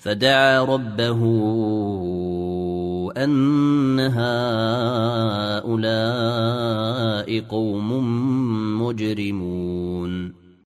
فدعا ربه أن هؤلاء قوم مجرمون.